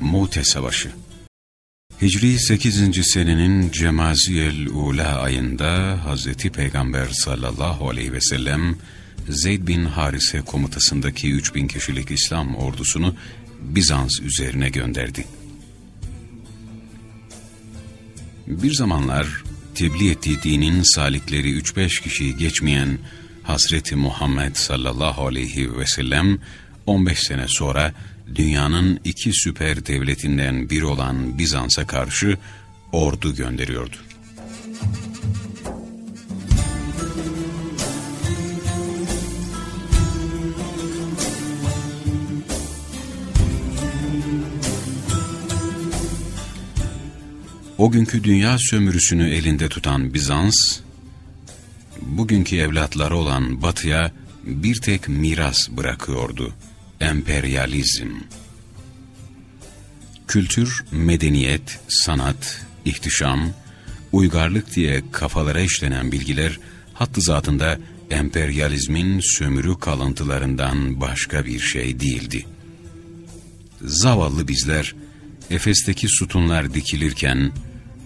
Mute Savaşı Hicri 8. senenin Cemaziyel Ula ayında Hazreti Peygamber sallallahu aleyhi ve sellem Zeyd bin Harise komutasındaki 3000 kişilik İslam ordusunu Bizans üzerine gönderdi. Bir zamanlar tebliğ ettiği dinin salikleri 3-5 kişiyi geçmeyen Hazreti Muhammed sallallahu aleyhi ve sellem 15 sene sonra dünyanın iki süper devletinden biri olan Bizans'a karşı ordu gönderiyordu. O günkü dünya sömürüsünü elinde tutan Bizans, bugünkü evlatları olan Batı'ya bir tek miras bırakıyordu. Emperyalizm. Kültür, medeniyet, sanat, ihtişam, uygarlık diye kafalara işlenen bilgiler, hattı zatında emperyalizmin sömürü kalıntılarından başka bir şey değildi. Zavallı bizler, Efes'teki sütunlar dikilirken,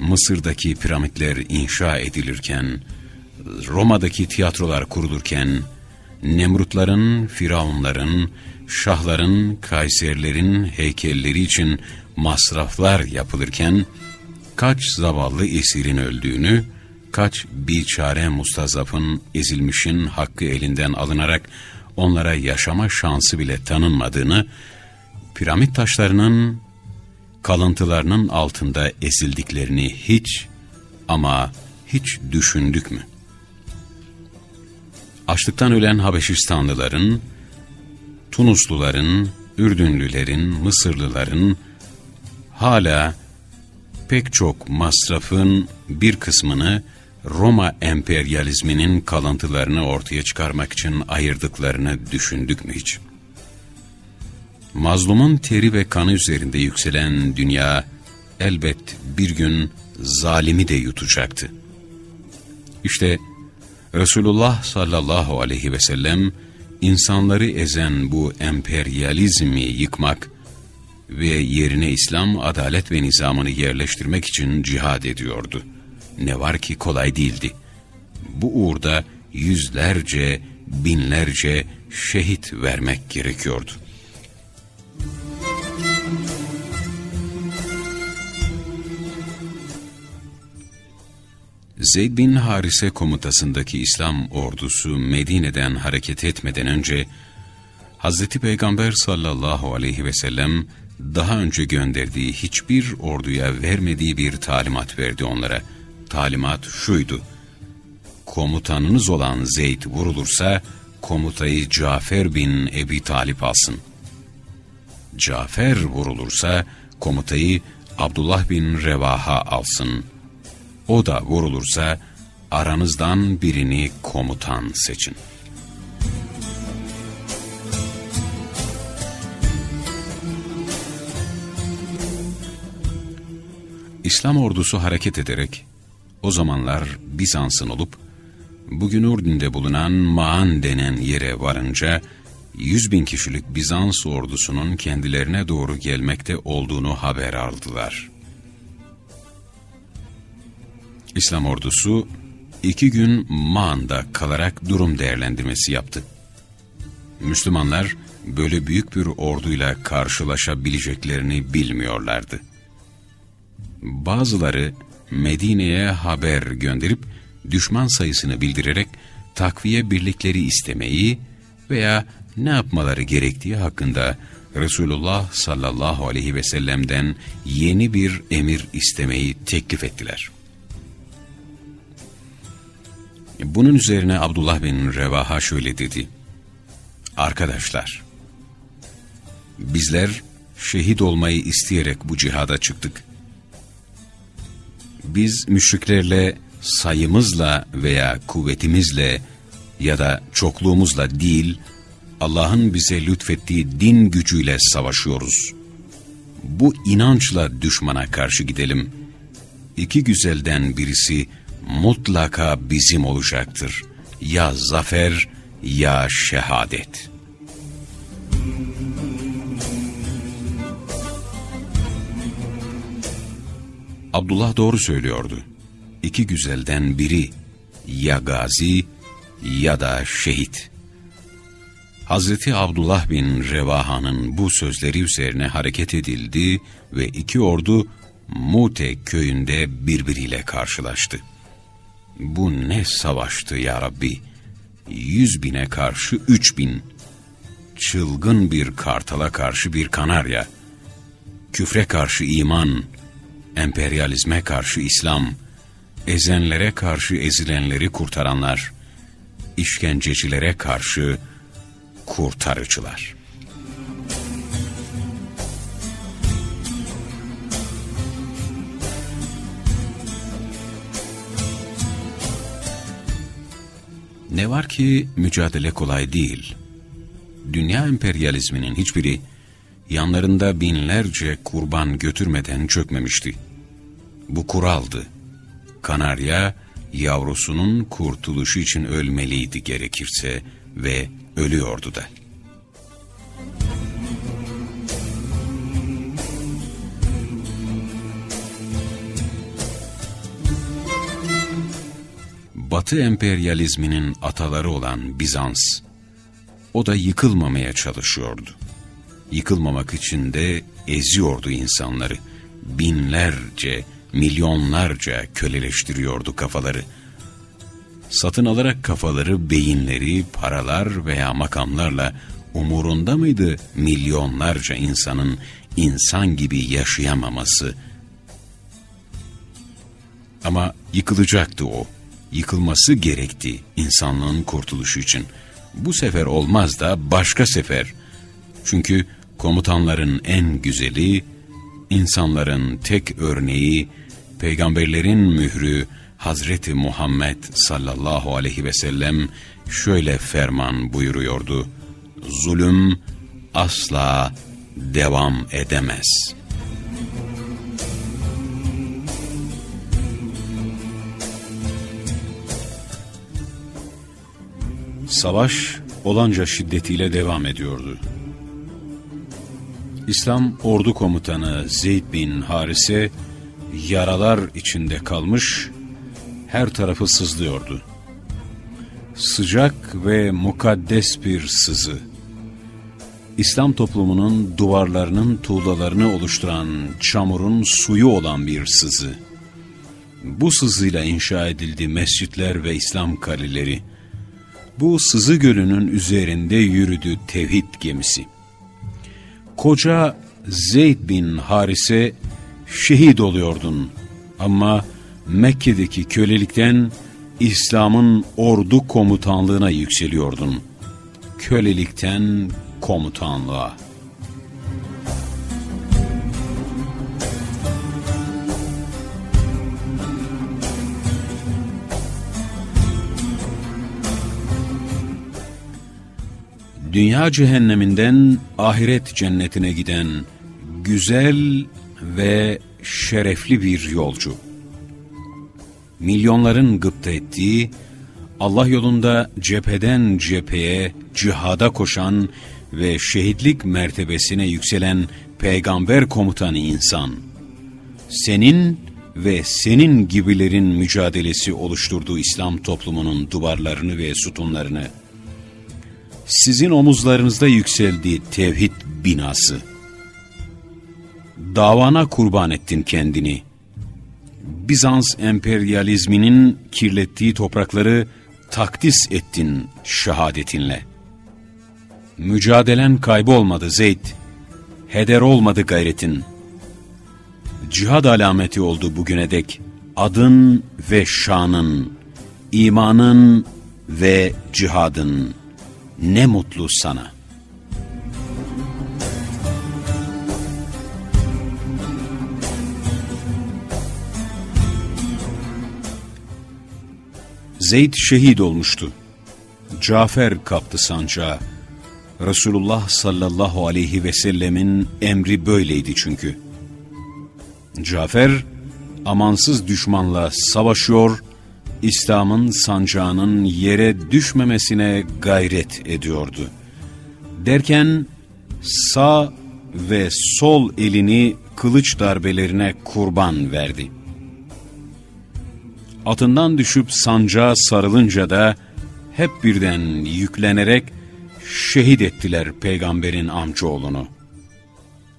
Mısır'daki piramitler inşa edilirken, Roma'daki tiyatrolar kurulurken, Nemrutların, Firavunların, Şahların, Kayserlerin heykelleri için masraflar yapılırken, kaç zavallı esirin öldüğünü, kaç biçare mustazafın, ezilmişin hakkı elinden alınarak onlara yaşama şansı bile tanınmadığını, piramit taşlarının kalıntılarının altında ezildiklerini hiç ama hiç düşündük mü? Açlıktan ölen Habeşistanlıların, Tunusluların, Ürdünlülerin, Mısırlıların hala pek çok masrafın bir kısmını Roma emperyalizminin kalıntılarını ortaya çıkarmak için ayırdıklarını düşündük mü hiç? Mazlumun teri ve kanı üzerinde yükselen dünya elbet bir gün zalimi de yutacaktı. İşte Resulullah sallallahu aleyhi ve sellem insanları ezen bu emperyalizmi yıkmak ve yerine İslam adalet ve nizamını yerleştirmek için cihad ediyordu. Ne var ki kolay değildi. Bu uğurda yüzlerce, binlerce şehit vermek gerekiyordu. Zeyd bin Harise komutasındaki İslam ordusu Medine'den hareket etmeden önce Hz. Peygamber sallallahu aleyhi ve sellem daha önce gönderdiği hiçbir orduya vermediği bir talimat verdi onlara. Talimat şuydu. Komutanınız olan Zeyd vurulursa komutayı Cafer bin Ebi Talip alsın. Cafer vurulursa komutayı Abdullah bin Revaha alsın.'' O da vurulursa aranızdan birini komutan seçin. İslam ordusu hareket ederek o zamanlar Bizans'ın olup bugün Ürdün'de bulunan Maan denen yere varınca 100 bin kişilik Bizans ordusunun kendilerine doğru gelmekte olduğunu haber aldılar. İslam ordusu iki gün Mağan'da kalarak durum değerlendirmesi yaptı. Müslümanlar böyle büyük bir orduyla karşılaşabileceklerini bilmiyorlardı. Bazıları Medine'ye haber gönderip düşman sayısını bildirerek takviye birlikleri istemeyi veya ne yapmaları gerektiği hakkında Resulullah sallallahu aleyhi ve sellem'den yeni bir emir istemeyi teklif ettiler.'' Bunun üzerine Abdullah bin Revaha şöyle dedi. Arkadaşlar, bizler şehit olmayı isteyerek bu cihada çıktık. Biz müşriklerle sayımızla veya kuvvetimizle ya da çokluğumuzla değil, Allah'ın bize lütfettiği din gücüyle savaşıyoruz. Bu inançla düşmana karşı gidelim. İki güzelden birisi, mutlaka bizim olacaktır. Ya zafer ya şehadet. Abdullah doğru söylüyordu. İki güzelden biri ya gazi ya da şehit. Hazreti Abdullah bin Revaha'nın bu sözleri üzerine hareket edildi ve iki ordu Mute köyünde birbiriyle karşılaştı. Bu ne savaştı ya Rabbi? Yüz bine karşı üç bin. Çılgın bir kartala karşı bir kanarya. Küfre karşı iman, emperyalizme karşı İslam, ezenlere karşı ezilenleri kurtaranlar, işkencecilere karşı kurtarıcılar. Ne var ki mücadele kolay değil. Dünya emperyalizminin hiçbiri yanlarında binlerce kurban götürmeden çökmemişti. Bu kuraldı. Kanarya yavrusunun kurtuluşu için ölmeliydi gerekirse ve ölüyordu da. Batı emperyalizminin ataları olan Bizans, o da yıkılmamaya çalışıyordu. Yıkılmamak için de eziyordu insanları. Binlerce, milyonlarca köleleştiriyordu kafaları. Satın alarak kafaları, beyinleri, paralar veya makamlarla umurunda mıydı milyonlarca insanın insan gibi yaşayamaması? Ama yıkılacaktı o. Yıkılması gerekti insanlığın kurtuluşu için. Bu sefer olmaz da başka sefer. Çünkü komutanların en güzeli, insanların tek örneği, peygamberlerin mührü Hazreti Muhammed sallallahu aleyhi ve sellem şöyle ferman buyuruyordu. Zulüm asla devam edemez.'' Savaş olanca şiddetiyle devam ediyordu. İslam ordu komutanı Zeyd bin Harise yaralar içinde kalmış, her tarafı sızlıyordu. Sıcak ve mukaddes bir sızı. İslam toplumunun duvarlarının tuğlalarını oluşturan çamurun suyu olan bir sızı. Bu sızıyla inşa edildi mescitler ve İslam kaleleri. Bu sızı gölünün üzerinde yürüdü tevhid gemisi. Koca Zeyd bin Harise şehit oluyordun ama Mekke'deki kölelikten İslam'ın ordu komutanlığına yükseliyordun. Kölelikten komutanlığa. Dünya cehenneminden ahiret cennetine giden güzel ve şerefli bir yolcu. Milyonların gıpta ettiği, Allah yolunda cepheden cepheye cihada koşan ve şehitlik mertebesine yükselen peygamber komutanı insan. Senin ve senin gibilerin mücadelesi oluşturduğu İslam toplumunun duvarlarını ve sütunlarını sizin omuzlarınızda yükseldi tevhid binası. Davana kurban ettin kendini. Bizans emperyalizminin kirlettiği toprakları takdis ettin şehadetinle. Mücadelen kaybolmadı Zeyd. Heder olmadı gayretin. Cihad alameti oldu bugüne dek. Adın ve şanın, imanın ve cihadın ne mutlu sana. Zeyd şehit olmuştu. Cafer kaptı sancağı. Resulullah sallallahu aleyhi ve sellemin emri böyleydi çünkü. Cafer amansız düşmanla savaşıyor İslam'ın sancağının yere düşmemesine gayret ediyordu. Derken sağ ve sol elini kılıç darbelerine kurban verdi.'' atından düşüp sancağa sarılınca da hep birden yüklenerek şehit ettiler peygamberin amcaoğlunu.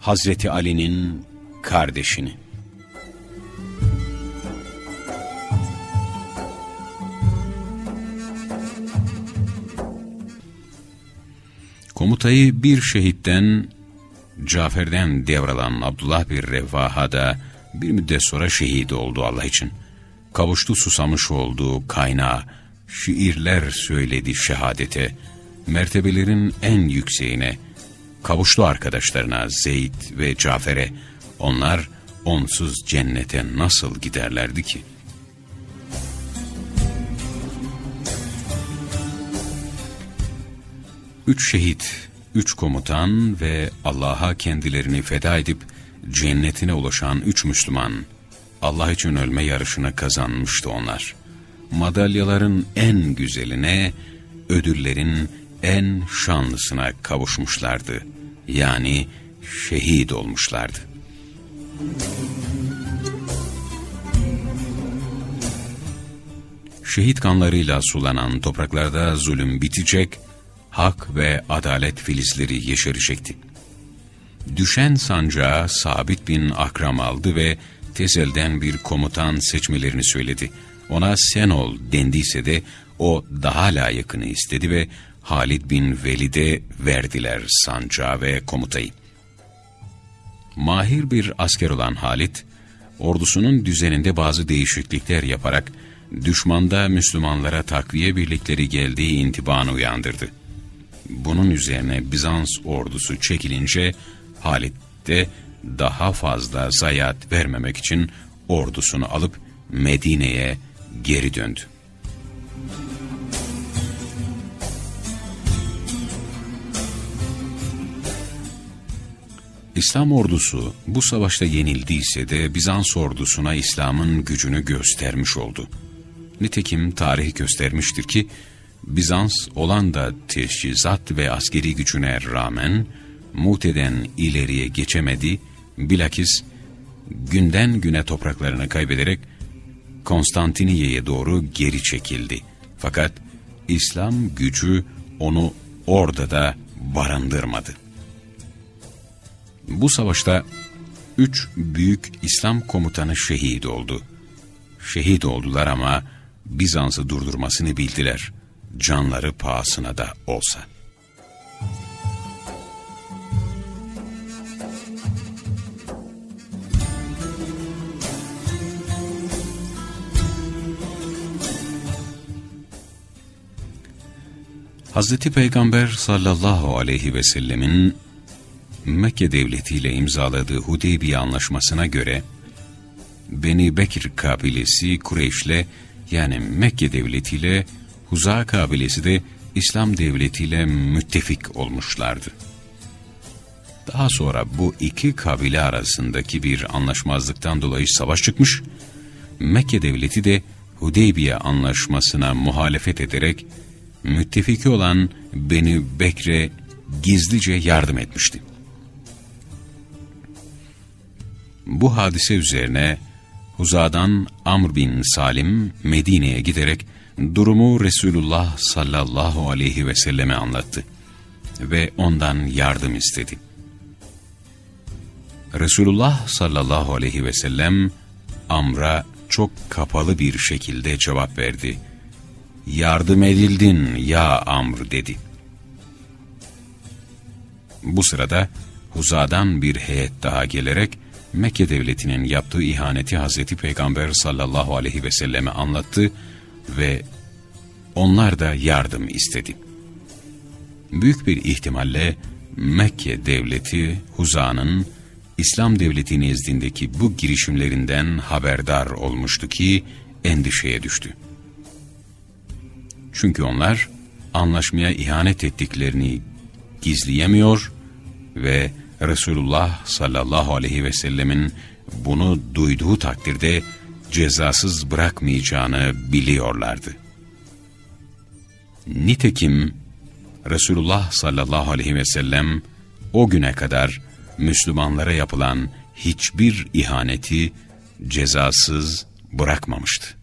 Hazreti Ali'nin kardeşini. Komutayı bir şehitten Cafer'den devralan Abdullah bir Revaha da bir müddet sonra şehit oldu Allah için. Kavuştu susamış olduğu kaynağı, şiirler söyledi şehadete, mertebelerin en yükseğine, kavuştu arkadaşlarına Zeyd ve Cafer'e, onlar onsuz cennete nasıl giderlerdi ki? Üç şehit, üç komutan ve Allah'a kendilerini feda edip cennetine ulaşan üç Müslüman, Allah için ölme yarışını kazanmıştı onlar. Madalyaların en güzeline, ödüllerin en şanlısına kavuşmuşlardı. Yani şehit olmuşlardı. Şehit kanlarıyla sulanan topraklarda zulüm bitecek, hak ve adalet filizleri yeşerecekti. Düşen sancağı Sabit bin Akram aldı ve Tezel'den bir komutan seçmelerini söyledi. Ona sen ol dendiyse de o daha layıkını istedi ve Halid bin Velid'e verdiler sancağı ve komutayı. Mahir bir asker olan Halid, ordusunun düzeninde bazı değişiklikler yaparak düşmanda Müslümanlara takviye birlikleri geldiği intibanı uyandırdı. Bunun üzerine Bizans ordusu çekilince Halit de daha fazla zayiat vermemek için ordusunu alıp Medine'ye geri döndü. İslam ordusu bu savaşta yenildiyse de Bizans ordusuna İslam'ın gücünü göstermiş oldu. Nitekim tarih göstermiştir ki Bizans olan da teşhizat ve askeri gücüne rağmen Mute'den ileriye geçemedi, bilakis günden güne topraklarını kaybederek Konstantiniye'ye doğru geri çekildi. Fakat İslam gücü onu orada da barındırmadı. Bu savaşta üç büyük İslam komutanı şehit oldu. Şehit oldular ama Bizans'ı durdurmasını bildiler. Canları pahasına da olsa. Hazreti Peygamber sallallahu aleyhi ve sellemin Mekke devletiyle imzaladığı Hudeybiye anlaşmasına göre Beni Bekir kabilesi Kureyş'le yani Mekke devletiyle Huza kabilesi de İslam devletiyle müttefik olmuşlardı. Daha sonra bu iki kabile arasındaki bir anlaşmazlıktan dolayı savaş çıkmış, Mekke devleti de Hudeybiye anlaşmasına muhalefet ederek müttefiki olan Beni Bekre gizlice yardım etmişti. Bu hadise üzerine Huza'dan Amr bin Salim Medine'ye giderek durumu Resulullah sallallahu aleyhi ve selleme anlattı ve ondan yardım istedi. Resulullah sallallahu aleyhi ve sellem Amr'a çok kapalı bir şekilde cevap verdi. Yardım edildin ya Amr dedi. Bu sırada Huza'dan bir heyet daha gelerek Mekke devletinin yaptığı ihaneti Hazreti Peygamber sallallahu aleyhi ve selleme anlattı ve onlar da yardım istedi. Büyük bir ihtimalle Mekke devleti Huza'nın İslam devleti nezdindeki bu girişimlerinden haberdar olmuştu ki endişeye düştü. Çünkü onlar anlaşmaya ihanet ettiklerini gizleyemiyor ve Resulullah sallallahu aleyhi ve sellemin bunu duyduğu takdirde cezasız bırakmayacağını biliyorlardı. Nitekim Resulullah sallallahu aleyhi ve sellem o güne kadar Müslümanlara yapılan hiçbir ihaneti cezasız bırakmamıştı.